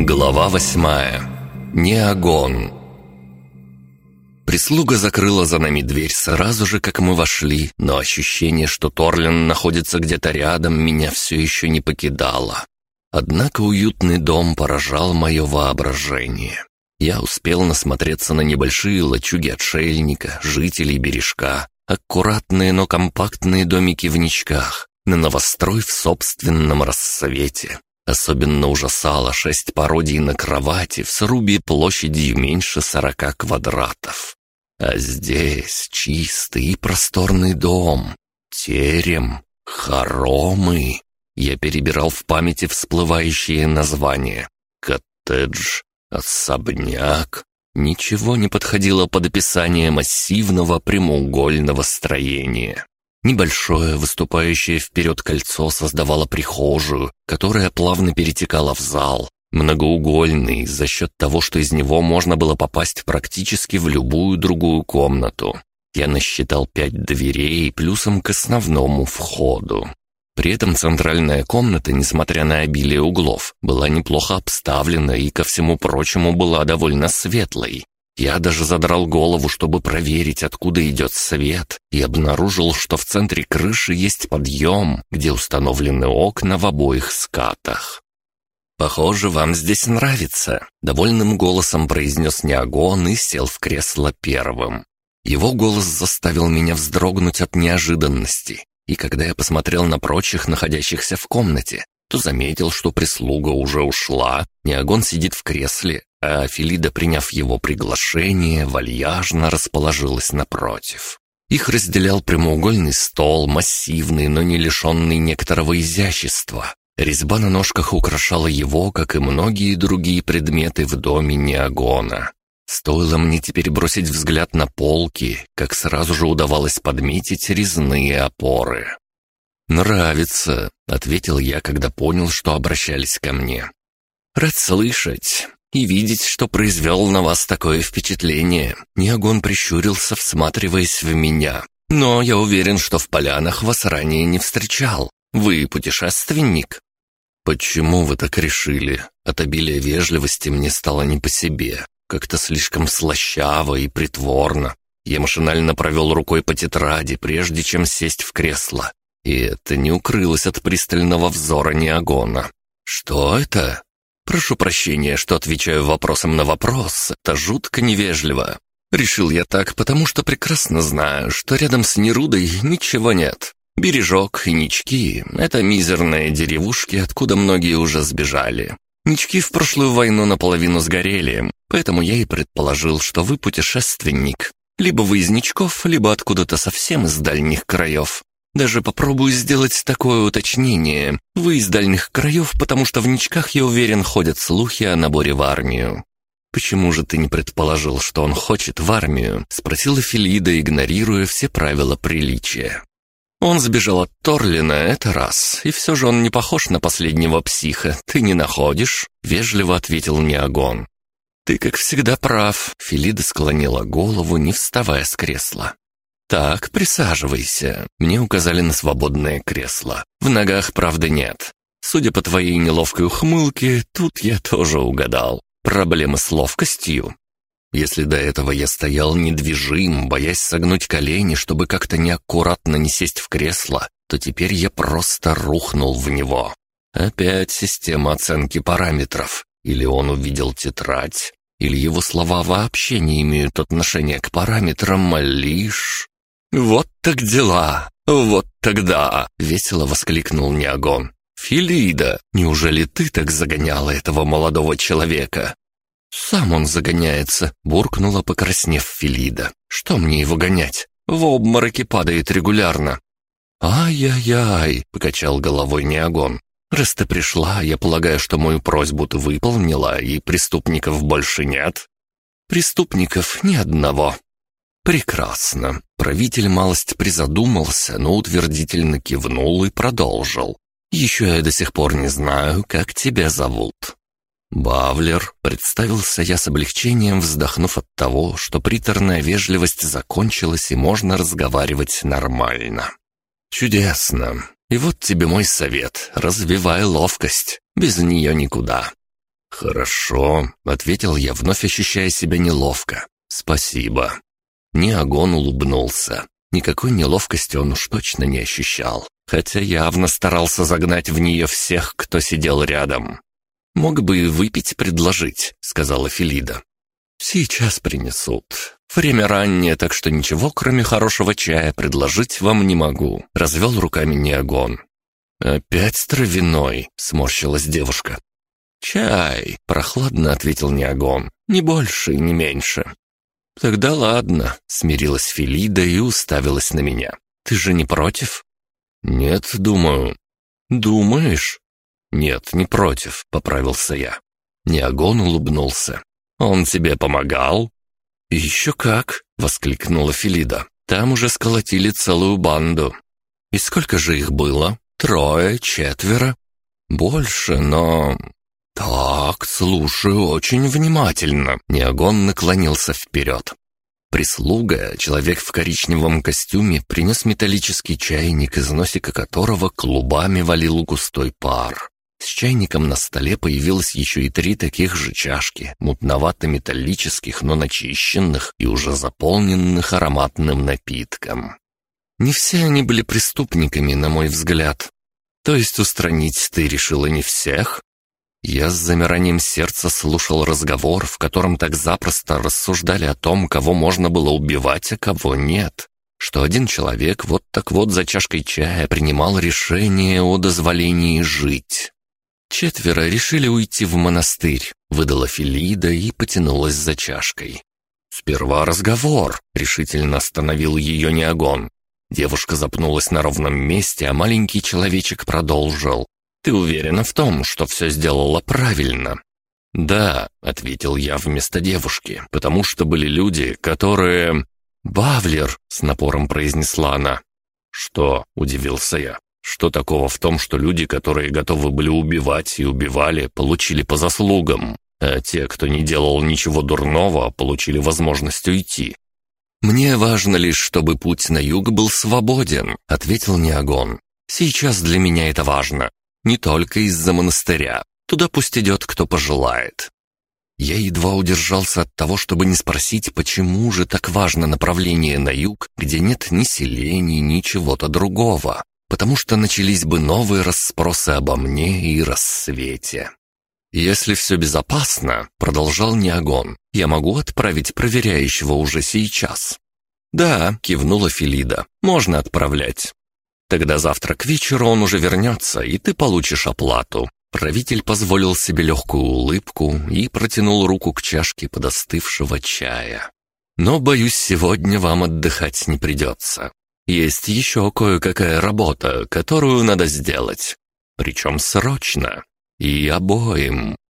Глава восьмая. Неогон. Прислуга закрыла за нами дверь сразу же, как мы вошли, но ощущение, что Торлин находится где-то рядом, меня все еще не покидало. Однако уютный дом поражал мое воображение. Я успел насмотреться на небольшие лачуги отшельника, жителей бережка, аккуратные, но компактные домики в ничках, на новострой в собственном рассвете. Особенно ужасало шесть пародий на кровати в срубе площадью меньше сорока квадратов. А здесь чистый и просторный дом, терем, хоромы. Я перебирал в памяти всплывающие названия. Коттедж, особняк. Ничего не подходило под описание массивного прямоугольного строения. Небольшое, выступающее вперед кольцо создавало прихожую, которая плавно перетекала в зал, многоугольный за счет того, что из него можно было попасть практически в любую другую комнату. Я насчитал пять дверей плюсом к основному входу. При этом центральная комната, несмотря на обилие углов, была неплохо обставлена и, ко всему прочему, была довольно светлой. Я даже задрал голову, чтобы проверить, откуда идет свет, и обнаружил, что в центре крыши есть подъем, где установлены окна в обоих скатах. «Похоже, вам здесь нравится», — довольным голосом произнес Неогон и сел в кресло первым. Его голос заставил меня вздрогнуть от неожиданности, и когда я посмотрел на прочих, находящихся в комнате, то заметил, что прислуга уже ушла, Неогон сидит в кресле, а Филида, приняв его приглашение, вальяжно расположилась напротив. Их разделял прямоугольный стол, массивный, но не лишенный некоторого изящества. Резьба на ножках украшала его, как и многие другие предметы в доме Неогона. Стоило мне теперь бросить взгляд на полки, как сразу же удавалось подметить резные опоры. «Нравится», — ответил я, когда понял, что обращались ко мне. «Рад слышать и видеть, что произвел на вас такое впечатление». Неогон прищурился, всматриваясь в меня. «Но я уверен, что в полянах вас ранее не встречал. Вы путешественник?» «Почему вы так решили?» От обилия вежливости мне стало не по себе. Как-то слишком слащаво и притворно. Я машинально провел рукой по тетради, прежде чем сесть в кресло. И это не укрылось от пристального взора Неогона. «Что это?» Прошу прощения, что отвечаю вопросом на вопрос, это жутко невежливо. Решил я так, потому что прекрасно знаю, что рядом с Нерудой ничего нет. Бережок и Нички — это мизерные деревушки, откуда многие уже сбежали. Нички в прошлую войну наполовину сгорели, поэтому я и предположил, что вы путешественник. Либо вы из Ничков, либо откуда-то совсем из дальних краев. Даже попробую сделать такое уточнение. Вы из дальних краев, потому что в ничках, я уверен, ходят слухи о наборе в армию. «Почему же ты не предположил, что он хочет в армию?» — спросила Филида, игнорируя все правила приличия. Он сбежал от Торлина, это раз, и все же он не похож на последнего психа, ты не находишь?» — вежливо ответил Неогон. «Ты, как всегда, прав», — Филида склонила голову, не вставая с кресла. «Так, присаживайся». Мне указали на свободное кресло. В ногах, правда, нет. Судя по твоей неловкой ухмылке, тут я тоже угадал. Проблемы с ловкостью. Если до этого я стоял недвижим, боясь согнуть колени, чтобы как-то неаккуратно не сесть в кресло, то теперь я просто рухнул в него. Опять система оценки параметров. Или он увидел тетрадь, или его слова вообще не имеют отношения к параметрам, а лишь... «Вот так дела! Вот тогда!» — весело воскликнул Неогон. «Филида, неужели ты так загоняла этого молодого человека?» «Сам он загоняется», — буркнула, покраснев Филида. «Что мне его гонять? В обмороке падает регулярно». «Ай-яй-яй», — покачал головой Неогон. «Раз ты пришла, я полагаю, что мою просьбу ты выполнила, и преступников больше нет?» «Преступников ни одного», «Прекрасно». Правитель малость призадумался, но утвердительно кивнул и продолжил. «Еще я до сих пор не знаю, как тебя зовут». «Бавлер», — представился я с облегчением, вздохнув от того, что приторная вежливость закончилась и можно разговаривать нормально. «Чудесно. И вот тебе мой совет, развивай ловкость, без нее никуда». «Хорошо», — ответил я, вновь ощущая себя неловко. «Спасибо». Неогон улыбнулся. Никакой неловкости он уж точно не ощущал, хотя явно старался загнать в нее всех, кто сидел рядом. «Мог бы и выпить предложить», — сказала Филида. «Сейчас принесут. Время раннее, так что ничего, кроме хорошего чая, предложить вам не могу», — развел руками Неогон. «Опять травяной», — сморщилась девушка. «Чай», — прохладно ответил Неогон. «Не больше и не меньше». «Тогда ладно», — смирилась Филида и уставилась на меня. «Ты же не против?» «Нет, думаю». «Думаешь?» «Нет, не против», — поправился я. Неогон улыбнулся. «Он тебе помогал?» «Еще как!» — воскликнула Филида. «Там уже сколотили целую банду». «И сколько же их было? Трое, четверо?» «Больше, но...» «Так, слушаю очень внимательно». Неогон наклонился вперед. Прислуга, человек в коричневом костюме, принес металлический чайник, из носика которого клубами валил густой пар. С чайником на столе появилось еще и три таких же чашки, мутновато-металлических, но начищенных и уже заполненных ароматным напитком. Не все они были преступниками, на мой взгляд. То есть устранить ты решила не всех? Я с замиранием сердца слушал разговор, в котором так запросто рассуждали о том, кого можно было убивать, а кого нет что один человек вот так вот за чашкой чая принимал решение о дозволении жить. Четверо решили уйти в монастырь, выдала Филида и потянулась за чашкой. «Сперва разговор», — решительно остановил ее Неогон. Девушка запнулась на ровном месте, а маленький человечек продолжил. «Ты уверена в том, что все сделала правильно?» «Да», — ответил я вместо девушки, «потому что были люди, которые...» «Бавлер», — с напором произнесла она. «Что?» — удивился я. Что такого в том, что люди, которые готовы были убивать и убивали, получили по заслугам, а те, кто не делал ничего дурного, получили возможность уйти? «Мне важно лишь, чтобы путь на юг был свободен», — ответил Неогон. «Сейчас для меня это важно. Не только из-за монастыря. Туда пусть идет, кто пожелает». Я едва удержался от того, чтобы не спросить, почему же так важно направление на юг, где нет ни селений, ни чего-то другого потому что начались бы новые расспросы обо мне и рассвете. «Если все безопасно», — продолжал Неогон, — «я могу отправить проверяющего уже сейчас». «Да», — кивнула Филида, — «можно отправлять». «Тогда завтра к вечеру он уже вернется, и ты получишь оплату». Правитель позволил себе легкую улыбку и протянул руку к чашке подостывшего чая. «Но, боюсь, сегодня вам отдыхать не придется. Есть еще кое-какая работа, которую надо сделать. Причем срочно. И обоим.